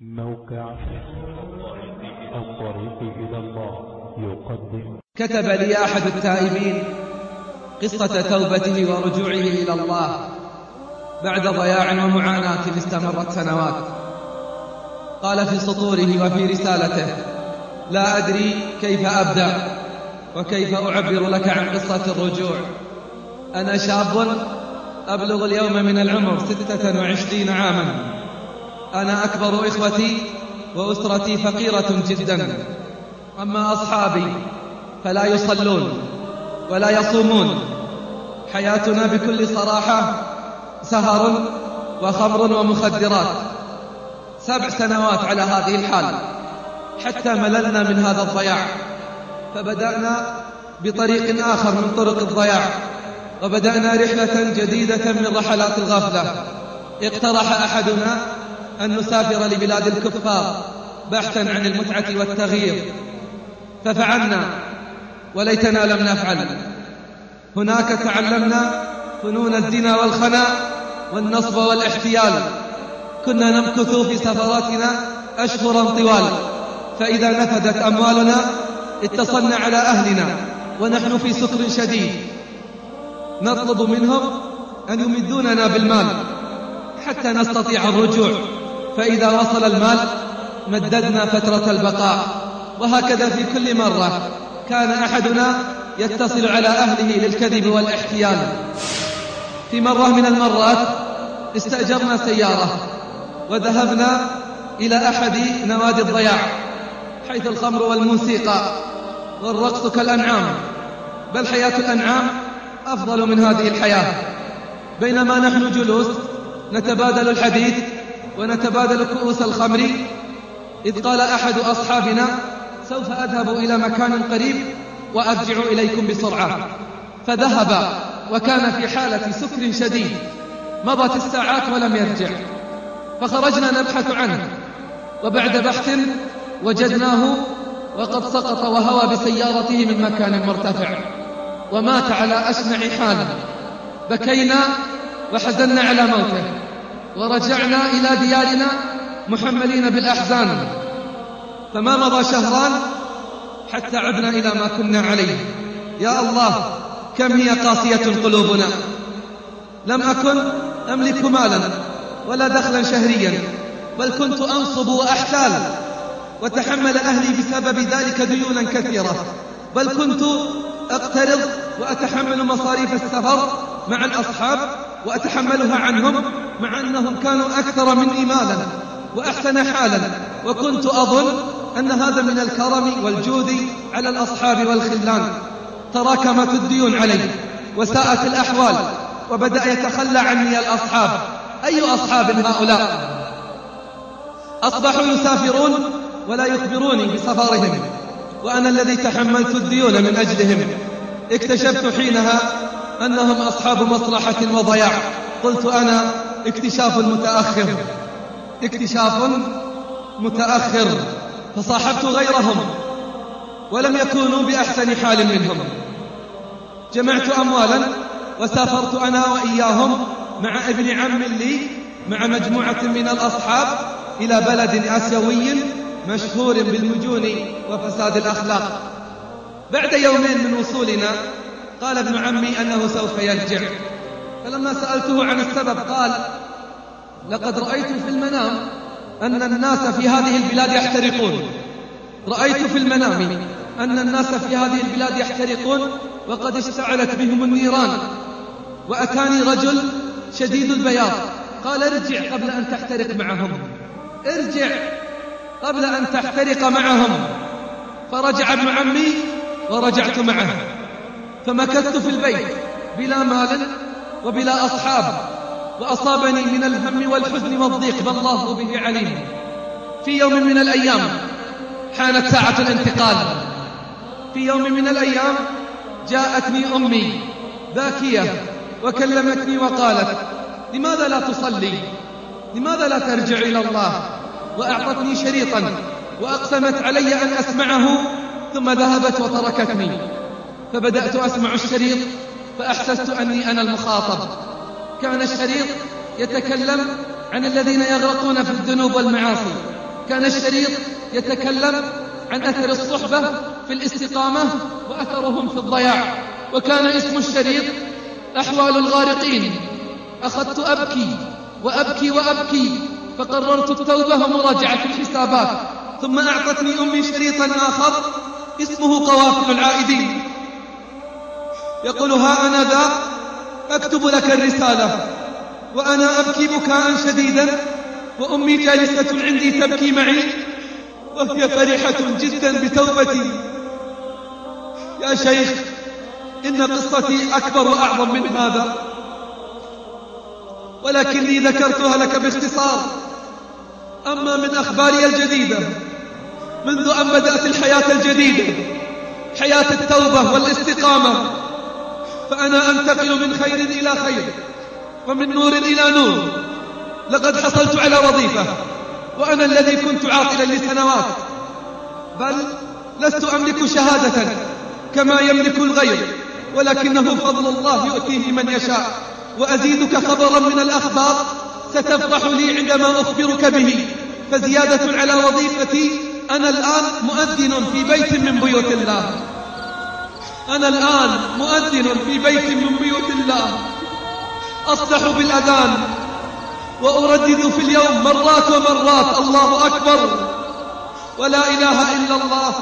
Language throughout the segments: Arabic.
موقع الطريق إلى الله يقدم. كتب لي أحد التائبين قصة توبته ورجوعه إلى الله بعد ضياع ومعاناة استمرت سنوات. قال في سطوره وفي رسالته لا أدري كيف أبدأ وكيف أعبر لك عن قصة الرجوع. أنا شاب أبلغ اليوم من العمر ستة وعشرين عاما. أنا أكبر إخوتي وأسرتي فقيرة جدا. أما أصحابي فلا يصلون ولا يصومون. حياتنا بكل صراحة سهر وخمر ومخدرات. سبع سنوات على هذه الحال. حتى مللنا من هذا الضياع. فبدأنا بطريق آخر من طرق الضياع. وبدأنا رحلة جديدة من رحلات الغفلة. اقترح أحدنا أن نسافر لبلاد الكفار بحثا عن المتعة والتغيير. ففعلنا وليتنا لم نفعل. هناك تعلمنا فنون الزنا والخناء والنصب والاحتيال. كنا نمكث في سفراتنا أشهرا طوال فإذا نفدت أموالنا اتصلنا على أهلنا ونحن في سكر شديد. نطلب منهم أن يمدوننا بالمال حتى نستطيع الرجوع. فإذا وصل المال مددنا فترة البقاء. وهكذا في كل مرة كان أحدنا يتصل على أهله للكذب والإحتيال. في مرة من المرات استأجرنا سيارة وذهبنا إلى أحد نوادي الضياع حيث الخمر والموسيقى والرقص كالأنعام. بل حياة الأنعام أفضل من هذه الحياة. بينما نحن جلوس نتبادل الحديث ونتبادل كؤوس الخمر إذ قال أحد أصحابنا سوف أذهب إلى مكان قريب وأرجع إليكم بسرعة. فذهب وكان في حالة سكر شديد. مضت الساعات ولم يرجع. فخرجنا نبحث عنه. وبعد بحث وجدناه وقد سقط وهوى بسيارته من مكان مرتفع. ومات على أشنع حال. بكينا وحزنا على موته. ورجعنا إلى ديارنا محملين بالأحزان. فما مضى شهران حتى عدنا إلى ما كنا عليه. يا الله كم هي قاسية قلوبنا. لم أكن أملك مالا ولا دخلا شهريا بل كنت أنصب وأحتال. وتحمل أهلي بسبب ذلك ديونا كثيرة. بل كنت أقترض وأتحمل مصاريف السفر مع الأصحاب وأتحملها عنهم. مع أنهم كانوا أكثر مني مالا وأحسن حالا وكنت أظن أن هذا من الكرم والجود على الأصحاب والخلان. تراكمت الديون علي وساءت الأحوال وبدأ يتخلى عني الأصحاب. أي أصحاب هؤلاء؟ أصبحوا يسافرون ولا يخبروني بسفرهم وأنا الذي تحملت الديون من أجلهم. اكتشفت حينها أنهم أصحاب مصلحة وضياع. قلت أنا اكتشاف متأخر. اكتشاف متأخر. فصاحبت غيرهم ولم يكونوا بأحسن حال منهم. جمعت أموالا وسافرت أنا وإياهم مع ابن عم لي مع مجموعة من الأصحاب إلى بلد آسيوي مشهور بالمجون وفساد الأخلاق. بعد يومين من وصولنا قال ابن عمي أنه سوف يرجع. فلما سألته عن السبب قال لقد رأيت في المنام أن الناس في هذه البلاد يحترقون. رأيت في المنام أن الناس في هذه البلاد يحترقون وقد اشتعلت بهم النيران. وأتاني رجل شديد البياض. قال ارجع قبل أن تحترق معهم. ارجع قبل أن تحترق معهم. فرجع ابن عمي ورجعت معه. فمكثت في البيت بلا مال وبلا أصحاب وأصابني من الهم والحزن والضيق ما الله به عليم. في يوم من الأيام حانت ساعة الانتقال. في يوم من الأيام جاءتني أمي باكية وكلمتني وقالت لماذا لا تصلي؟ لماذا لا ترجع إلى الله؟ وأعطتني شريطا وأقسمت علي أن أسمعه ثم ذهبت وتركتني. فبدأت أسمع الشريط فأحسست أني أنا المخاطب. كان الشريط يتكلم عن الذين يغرقون في الذنوب والمعاصي. كان الشريط يتكلم عن أثر الصحبة في الاستقامة وأثرهم في الضياع. وكان اسم الشريط أحوال الغارقين. أخذت أبكي وأبكي وأبكي فقررت التوبة ومراجعة الحسابات. ثم أعطتني أمي شريطا آخر اسمه قوافل العائدين. يقول ها أنا ذا أكتب لك الرسالة وأنا أبكي بكاء شديدا وأمي جالسة عندي تبكي معي وهي فرحة جدا بتوبتي. يا شيخ إن قصتي أكبر وأعظم من هذا. ولكني ذكرتها لك باختصار. أما من أخباري الجديدة منذ أن بدأت الحياة الجديدة حياة التوبة والاستقامة فأنا أنتقل من خير إلى خير ومن نور إلى نور. لقد حصلت على وظيفة وأنا الذي كنت عاطلا لسنوات بل لست أملك شهادة كما يملك الغير ولكنه فضل الله يؤتيه من يشاء وأزيدك خبرا من الأخبار ستفرح لي عندما أخبرك به. فزيادة على وظيفتي أنا الآن مؤذن في بيت من بيوت الله. أنا الآن مؤذن في بيت من بيوت الله. أصلح بالأذان وأردد في اليوم مرات ومرات الله أكبر. ولا إله إلا الله.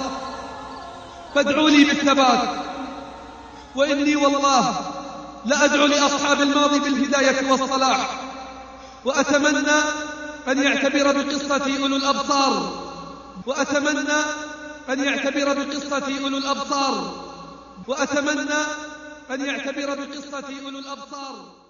فادعوا لي بالثبات. وإني والله لأدعو لأصحاب الماضي بالهداية والصلاح. وأتمنى أن يعتبر بقصتي أولو الأبصار. وأتمنى أن يعتبر بقصتي أولو الأبصار. وأتمنى أن يعتبر بقصتي أولو الأبصار.